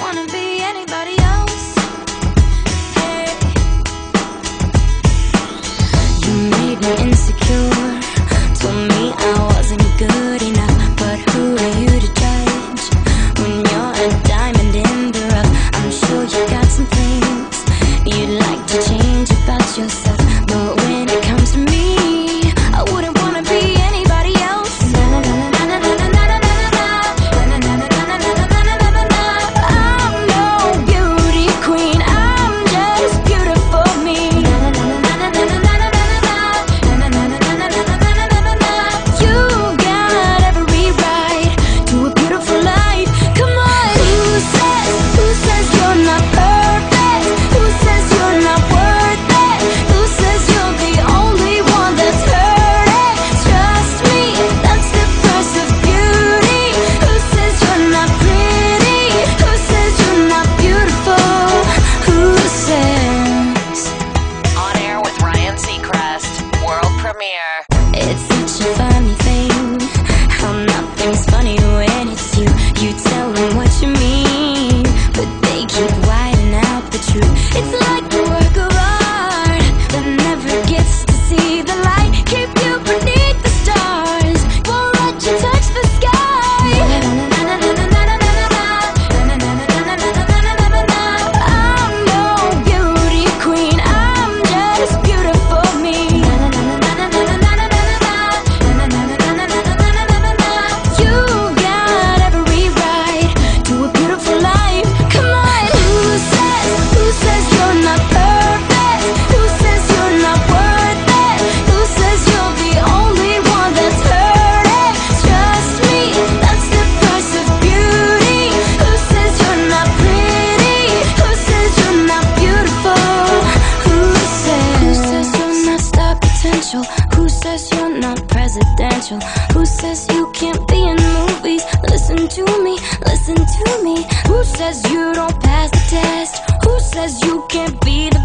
wanna be anything. It's such a funny thing How nothing's funny when it's you. You tell them what you mean But they keep out the truth. It's like potential? Who says you're not presidential? Who says you can't be in movies? Listen to me, listen to me. Who says you don't pass the test? Who says you can't be the